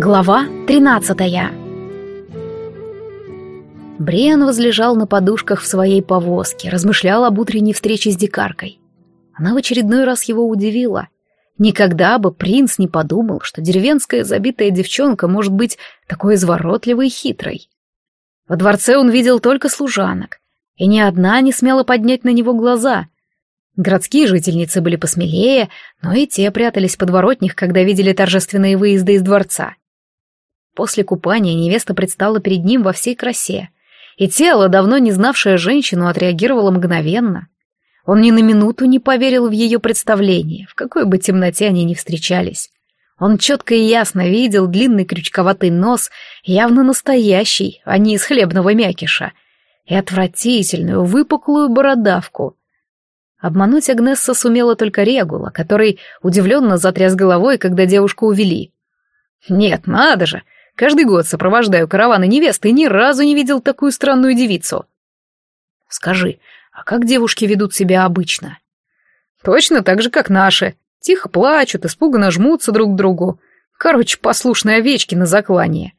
Глава 13 Бриан возлежал на подушках в своей повозке, размышлял об утренней встрече с дикаркой. Она в очередной раз его удивила. Никогда бы принц не подумал, что деревенская забитая девчонка может быть такой изворотливой и хитрой. Во дворце он видел только служанок, и ни одна не смела поднять на него глаза. Городские жительницы были посмелее, но и те прятались под воротних, когда видели торжественные выезды из дворца. После купания невеста предстала перед ним во всей красе, и тело, давно не знавшее женщину, отреагировало мгновенно. Он ни на минуту не поверил в ее представление, в какой бы темноте они ни встречались. Он четко и ясно видел длинный крючковатый нос, явно настоящий, а не из хлебного мякиша, и отвратительную выпуклую бородавку. Обмануть Агнесса сумела только Регула, который удивленно затряс головой, когда девушку увели. «Нет, надо же! Каждый год сопровождаю караваны невесты и ни разу не видел такую странную девицу. Скажи, а как девушки ведут себя обычно? Точно так же, как наши. Тихо плачут, испуганно жмутся друг к другу. Короче, послушные овечки на заклание.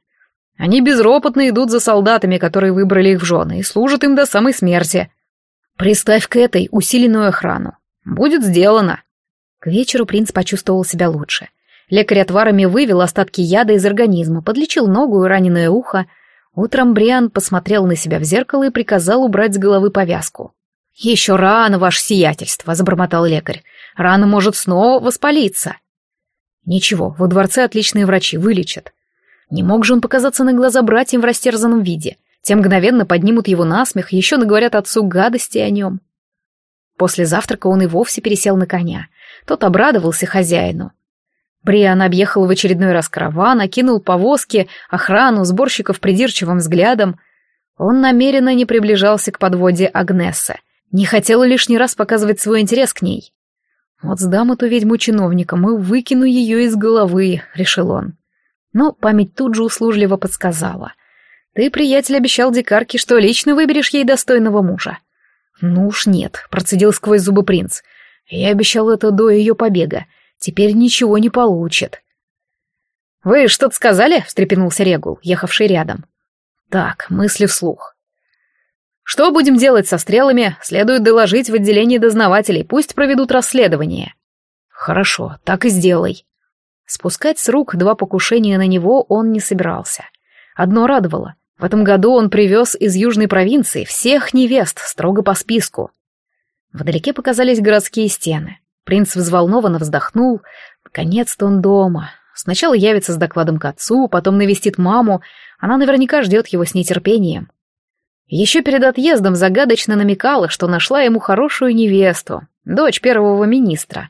Они безропотно идут за солдатами, которые выбрали их в жены, и служат им до самой смерти. Приставь к этой усиленную охрану. Будет сделано. К вечеру принц почувствовал себя лучше. Лекарь отварами вывел остатки яда из организма, подлечил ногу и раненое ухо. Утром Бриан посмотрел на себя в зеркало и приказал убрать с головы повязку. «Еще рано, ваше сиятельство», — забормотал лекарь. «Рана может снова воспалиться». «Ничего, во дворце отличные врачи, вылечат». Не мог же он показаться на глаза братьям в растерзанном виде. Те мгновенно поднимут его на смех, еще наговорят отцу гадости о нем. После завтрака он и вовсе пересел на коня. Тот обрадовался хозяину. Бриан объехал в очередной раз караван, окинул повозки, охрану, сборщиков придирчивым взглядом. Он намеренно не приближался к подводе Агнессы, не хотел лишний раз показывать свой интерес к ней. «Вот сдам эту ведьму чиновникам и выкину ее из головы», — решил он. Но память тут же услужливо подсказала. «Ты, приятель, обещал дикарке, что лично выберешь ей достойного мужа». «Ну уж нет», — процедил сквозь зубы принц. «Я обещал это до ее побега, Теперь ничего не получит. «Вы что-то сказали?» — встрепенулся Регул, ехавший рядом. «Так, мысли вслух. Что будем делать со стрелами, следует доложить в отделении дознавателей, пусть проведут расследование». «Хорошо, так и сделай». Спускать с рук два покушения на него он не собирался. Одно радовало. В этом году он привез из южной провинции всех невест строго по списку. Вдалеке показались городские стены. Принц взволнованно вздохнул. Наконец-то он дома. Сначала явится с докладом к отцу, потом навестит маму. Она наверняка ждет его с нетерпением. Еще перед отъездом загадочно намекала, что нашла ему хорошую невесту, дочь первого министра.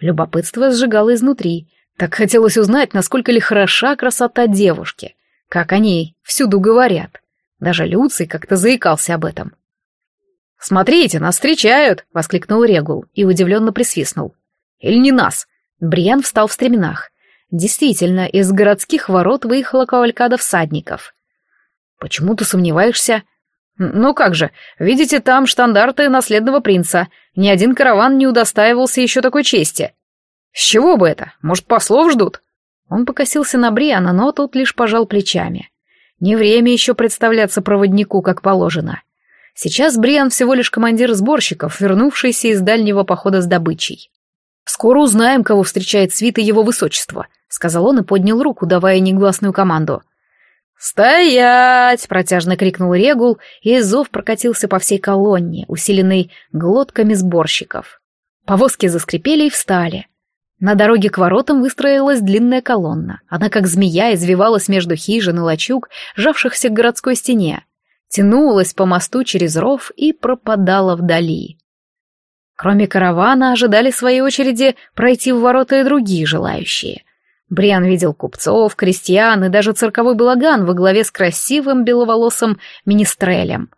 Любопытство сжигало изнутри. Так хотелось узнать, насколько ли хороша красота девушки. Как о ней всюду говорят. Даже Люций как-то заикался об этом. «Смотрите, нас встречают!» — воскликнул Регул и удивленно присвистнул. «Или не нас?» Бриан встал в стременах. Действительно, из городских ворот выехала кавалькада всадников. «Почему ты сомневаешься?» «Ну как же, видите, там штандарты наследного принца. Ни один караван не удостаивался еще такой чести. С чего бы это? Может, послов ждут?» Он покосился на Бриана, но тот лишь пожал плечами. Не время еще представляться проводнику, как положено. Сейчас Бриан всего лишь командир сборщиков, вернувшийся из дальнего похода с добычей. «Скоро узнаем, кого встречает свита его высочества», — сказал он и поднял руку, давая негласную команду. «Стоять!» — протяжно крикнул Регул, и зов прокатился по всей колонне, усиленной глотками сборщиков. Повозки заскрипели и встали. На дороге к воротам выстроилась длинная колонна. Она, как змея, извивалась между хижин и лачуг, жавшихся к городской стене тянулась по мосту через ров и пропадала вдали. Кроме каравана ожидали своей очереди пройти в ворота и другие желающие. Бриан видел купцов, крестьян и даже цирковой балаган во главе с красивым беловолосым министрелем.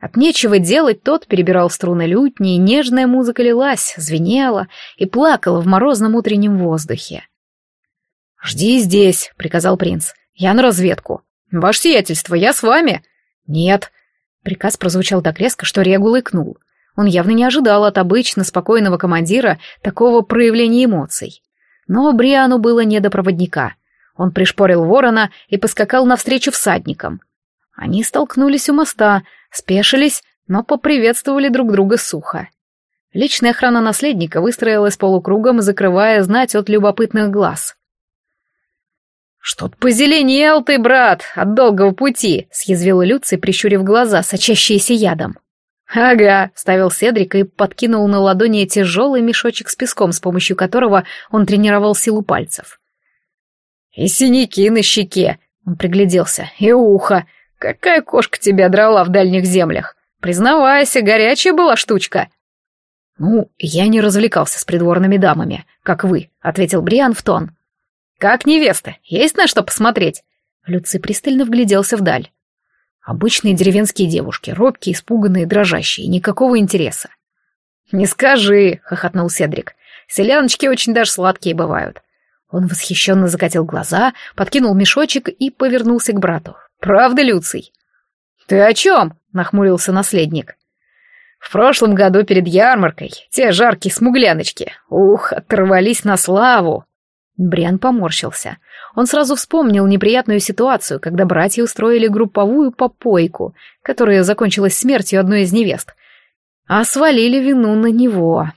От нечего делать тот перебирал струны лютни, и нежная музыка лилась, звенела и плакала в морозном утреннем воздухе. «Жди здесь», — приказал принц. «Я на разведку». «Ваше сиятельство, я с вами», «Нет». Приказ прозвучал так резко, что Регул икнул. Он явно не ожидал от обычно спокойного командира такого проявления эмоций. Но Бриану было не до проводника. Он пришпорил ворона и поскакал навстречу всадникам. Они столкнулись у моста, спешились, но поприветствовали друг друга сухо. Личная охрана наследника выстроилась полукругом, закрывая знать от любопытных глаз. «Что-то позеленел ты, брат, от долгого пути», — съязвил Люций, прищурив глаза, сочащиеся ядом. «Ага», — ставил Седрик и подкинул на ладони тяжелый мешочек с песком, с помощью которого он тренировал силу пальцев. «И синяки на щеке», — он пригляделся, — «и ухо. Какая кошка тебя драла в дальних землях? Признавайся, горячая была штучка». «Ну, я не развлекался с придворными дамами, как вы», — ответил Бриан в тон. «Как невеста? Есть на что посмотреть?» Люци пристально вгляделся вдаль. Обычные деревенские девушки, робкие, испуганные, дрожащие, никакого интереса. «Не скажи», — хохотнул Седрик. «Селяночки очень даже сладкие бывают». Он восхищенно закатил глаза, подкинул мешочек и повернулся к брату. «Правда, Люций?» «Ты о чем?» — нахмурился наследник. «В прошлом году перед ярмаркой те жаркие смугляночки, ух, оторвались на славу!» Бриан поморщился. Он сразу вспомнил неприятную ситуацию, когда братья устроили групповую попойку, которая закончилась смертью одной из невест, а свалили вину на него.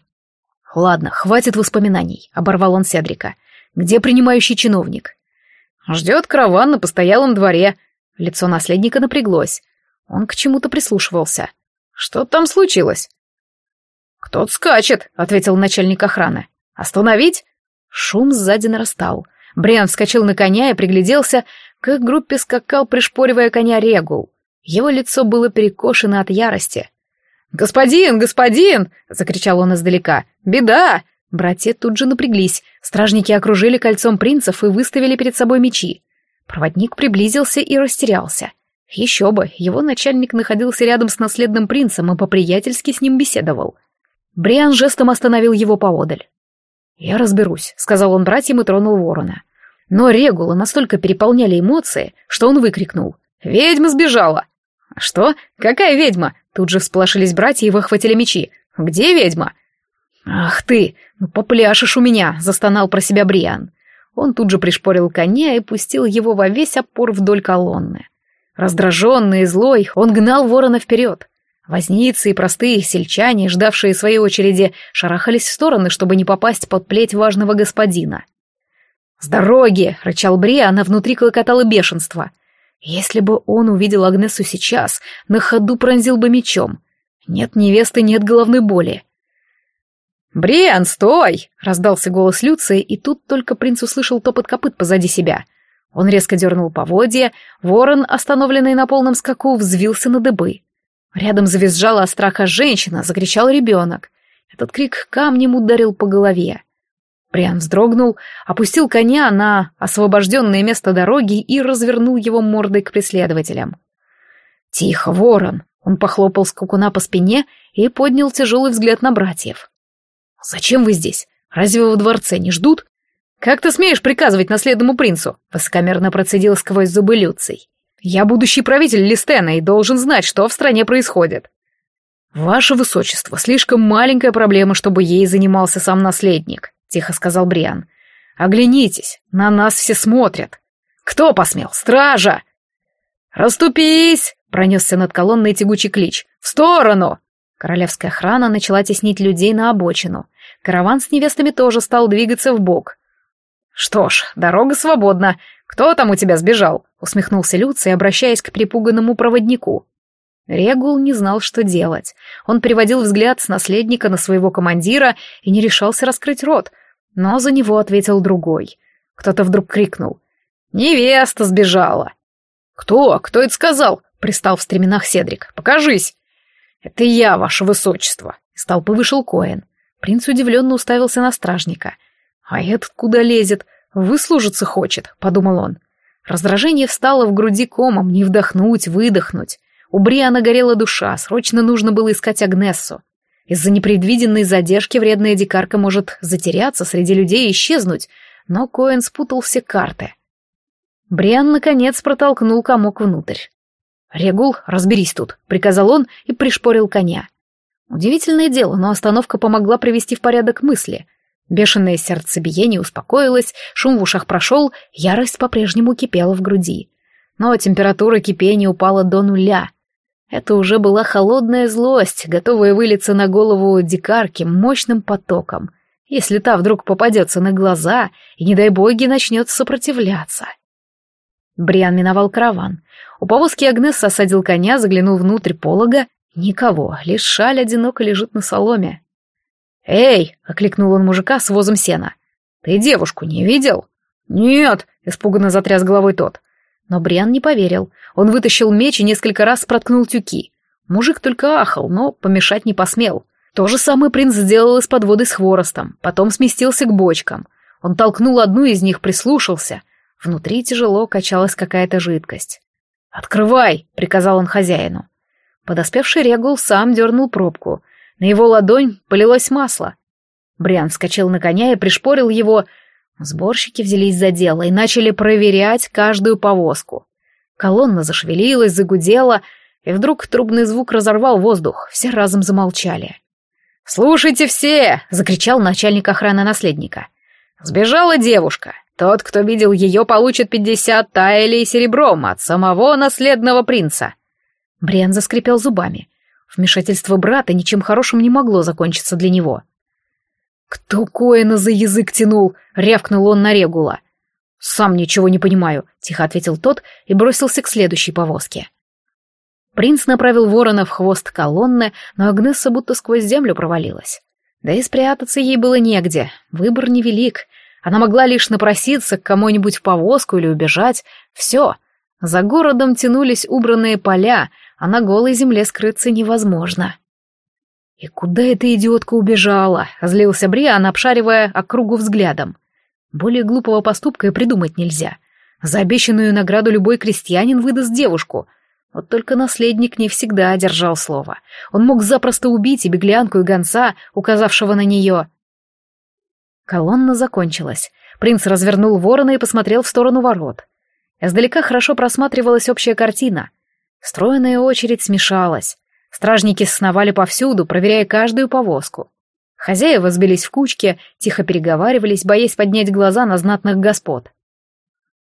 «Ладно, хватит воспоминаний», — оборвал он Седрика. «Где принимающий чиновник?» «Ждет караван на постоялом дворе». Лицо наследника напряглось. Он к чему-то прислушивался. «Что там случилось?» «Кто-то скачет», — ответил начальник охраны. «Остановить?» Шум сзади нарастал. Бриан вскочил на коня и пригляделся, как группе скакал, пришпоривая коня Регул. Его лицо было перекошено от ярости. «Господин, господин!» — закричал он издалека. «Беда!» Братья тут же напряглись. Стражники окружили кольцом принцев и выставили перед собой мечи. Проводник приблизился и растерялся. Еще бы, его начальник находился рядом с наследным принцем и по-приятельски с ним беседовал. Бриан жестом остановил его поодаль. «Я разберусь», — сказал он братьям и тронул ворона. Но Регула настолько переполняли эмоции, что он выкрикнул. «Ведьма сбежала!» «Что? Какая ведьма?» Тут же всполошились братья и выхватили мечи. «Где ведьма?» «Ах ты! Ну попляшешь у меня!» — застонал про себя Бриан. Он тут же пришпорил коня и пустил его во весь опор вдоль колонны. Раздраженный и злой, он гнал ворона вперед. Возницы и простые сельчане, ждавшие своей очереди, шарахались в стороны, чтобы не попасть под плеть важного господина. «С дороги!» — рычал Бри, она внутри клокотало бешенство. Если бы он увидел Агнесу сейчас, на ходу пронзил бы мечом. Нет невесты, нет головной боли. «Бриан, стой!» — раздался голос Люции, и тут только принц услышал топот копыт позади себя. Он резко дернул поводья, ворон, остановленный на полном скаку, взвился на дыбы. Рядом завизжала от страха женщина, закричал ребенок. Этот крик камнем ударил по голове. Бриан вздрогнул, опустил коня на освобожденное место дороги и развернул его мордой к преследователям. «Тихо, ворон!» Он похлопал скакуна по спине и поднял тяжелый взгляд на братьев. «Зачем вы здесь? Разве во дворце не ждут?» «Как ты смеешь приказывать наследному принцу?» — высокомерно процедил сквозь зубы Люций. Я будущий правитель Листена и должен знать, что в стране происходит. Ваше высочество, слишком маленькая проблема, чтобы ей занимался сам наследник, тихо сказал Бриан. Оглянитесь, на нас все смотрят. Кто посмел? Стража! Раступись! Пронесся над колонной тягучий клич. В сторону! Королевская охрана начала теснить людей на обочину. Караван с невестами тоже стал двигаться в бок. Что ж, дорога свободна. Кто там у тебя сбежал? усмехнулся Люций, обращаясь к припуганному проводнику. Регул не знал, что делать. Он переводил взгляд с наследника на своего командира и не решался раскрыть рот, но за него ответил другой. Кто-то вдруг крикнул. «Невеста сбежала!» «Кто? Кто это сказал?» — пристал в стременах Седрик. «Покажись!» «Это я, ваше высочество!» Из толпы вышел Коэн. Принц удивленно уставился на стражника. «А этот куда лезет? Выслужиться хочет», — подумал он. Раздражение встало в груди комом, не вдохнуть, выдохнуть. У Бриана горела душа, срочно нужно было искать Агнессу. Из-за непредвиденной задержки вредная дикарка может затеряться среди людей и исчезнуть, но Коэн спутал все карты. Бриан, наконец, протолкнул комок внутрь. «Регул, разберись тут», — приказал он и пришпорил коня. Удивительное дело, но остановка помогла привести в порядок мысли. Бешеное сердцебиение успокоилось, шум в ушах прошел, ярость по-прежнему кипела в груди. Но температура кипения упала до нуля. Это уже была холодная злость, готовая вылиться на голову дикарки мощным потоком, если та вдруг попадется на глаза и, не дай боги, начнет сопротивляться. Бриан миновал караван. У повозки Агнес осадил коня, заглянул внутрь полога. Никого, лишь шаль одиноко лежит на соломе. «Эй!» — окликнул он мужика с возом сена. «Ты девушку не видел?» «Нет!» — испуганно затряс головой тот. Но Бриан не поверил. Он вытащил меч и несколько раз проткнул тюки. Мужик только ахал, но помешать не посмел. То же самое принц сделал из подводы с хворостом, потом сместился к бочкам. Он толкнул одну из них, прислушался. Внутри тяжело качалась какая-то жидкость. «Открывай!» — приказал он хозяину. Подоспевший Регул сам дернул пробку. На его ладонь полилось масло. Бриан вскочил на коня и пришпорил его. Сборщики взялись за дело и начали проверять каждую повозку. Колонна зашевелилась, загудела, и вдруг трубный звук разорвал воздух, все разом замолчали. «Слушайте все!» — закричал начальник охраны наследника. «Сбежала девушка. Тот, кто видел ее, получит пятьдесят таэлей серебром от самого наследного принца». Бриан заскрипел зубами. Вмешательство брата ничем хорошим не могло закончиться для него. «Кто Коэна за язык тянул?» — рявкнул он на Регула. «Сам ничего не понимаю», — тихо ответил тот и бросился к следующей повозке. Принц направил ворона в хвост колонны, но Агнесса будто сквозь землю провалилась. Да и спрятаться ей было негде, выбор невелик. Она могла лишь напроситься к кому-нибудь в повозку или убежать. Все. За городом тянулись убранные поля, а на голой земле скрыться невозможно. «И куда эта идиотка убежала?» — злился Бриан, обшаривая округу взглядом. Более глупого поступка и придумать нельзя. За обещанную награду любой крестьянин выдаст девушку. Вот только наследник не всегда держал слово. Он мог запросто убить и беглянку, и гонца, указавшего на нее. Колонна закончилась. Принц развернул ворона и посмотрел в сторону ворот. Издалека хорошо просматривалась общая картина — Стройная очередь смешалась. Стражники сновали повсюду, проверяя каждую повозку. Хозяева сбились в кучки, тихо переговаривались, боясь поднять глаза на знатных господ.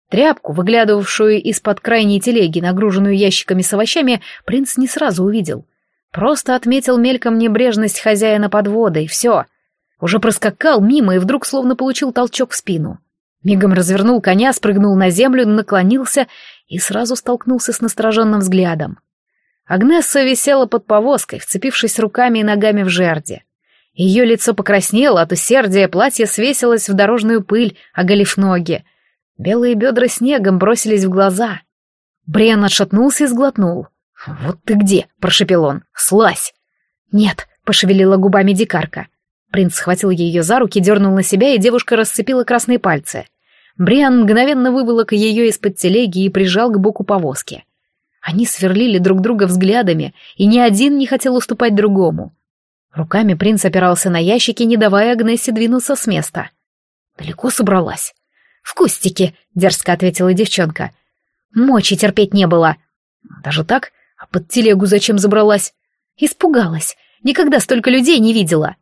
Тряпку, выглядывавшую из-под крайней телеги, нагруженную ящиками с овощами, принц не сразу увидел. Просто отметил мельком небрежность хозяина подвода, и все. Уже проскакал мимо и вдруг словно получил толчок в спину. Мигом развернул коня, спрыгнул на землю, наклонился и сразу столкнулся с настороженным взглядом. Агнесса висела под повозкой, вцепившись руками и ногами в жерди. Ее лицо покраснело от усердия, платье свесилось в дорожную пыль, оголив ноги. Белые бедра снегом бросились в глаза. Брен отшатнулся и сглотнул. «Вот ты где!» — прошепел он. «Слазь!» «Нет!» — пошевелила губами дикарка. Принц схватил ее за руки, дернул на себя, и девушка расцепила красные пальцы. Бриан мгновенно выволок ее из-под телеги и прижал к боку повозки. Они сверлили друг друга взглядами, и ни один не хотел уступать другому. Руками принц опирался на ящики, не давая Агнессе двинуться с места. «Далеко собралась?» «В кустике», — дерзко ответила девчонка. «Мочи терпеть не было». «Даже так? А под телегу зачем забралась?» «Испугалась. Никогда столько людей не видела».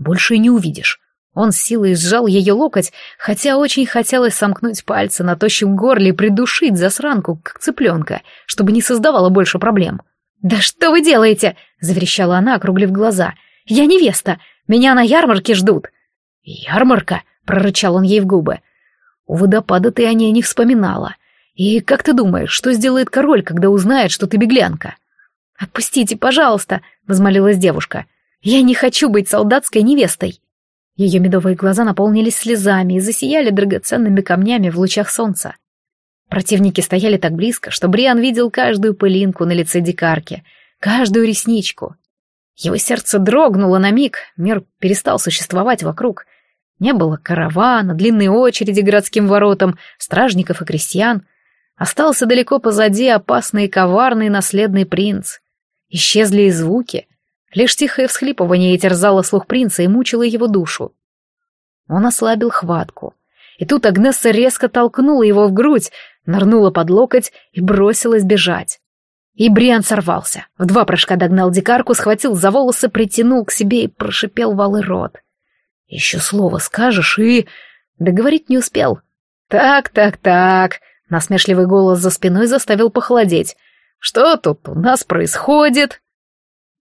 «Больше и не увидишь. Он с силой сжал ее локоть, хотя очень хотелось сомкнуть пальцы на тощем горле и придушить засранку, как цыпленка, чтобы не создавала больше проблем. «Да что вы делаете?» — заверещала она, округлив глаза. «Я невеста! Меня на ярмарке ждут!» «Ярмарка?» — прорычал он ей в губы. «У водопада ты о ней не вспоминала. И как ты думаешь, что сделает король, когда узнает, что ты беглянка?» «Отпустите, пожалуйста!» — возмолилась девушка. «Я не хочу быть солдатской невестой!» Ее медовые глаза наполнились слезами и засияли драгоценными камнями в лучах солнца. Противники стояли так близко, что Бриан видел каждую пылинку на лице дикарки, каждую ресничку. Его сердце дрогнуло на миг, мир перестал существовать вокруг. Не было каравана, длинной очереди городским воротам, стражников и крестьян. Остался далеко позади опасный и коварный наследный принц. Исчезли и звуки, Лишь тихое всхлипывание терзало слух принца и мучило его душу. Он ослабил хватку. И тут Агнесса резко толкнула его в грудь, нырнула под локоть и бросилась бежать. И Бриан сорвался. В два прыжка догнал дикарку, схватил за волосы, притянул к себе и прошипел валы рот. Еще слово скажешь и... Договорить не успел. Так, так, так. Насмешливый голос за спиной заставил похолодеть. Что тут у нас происходит?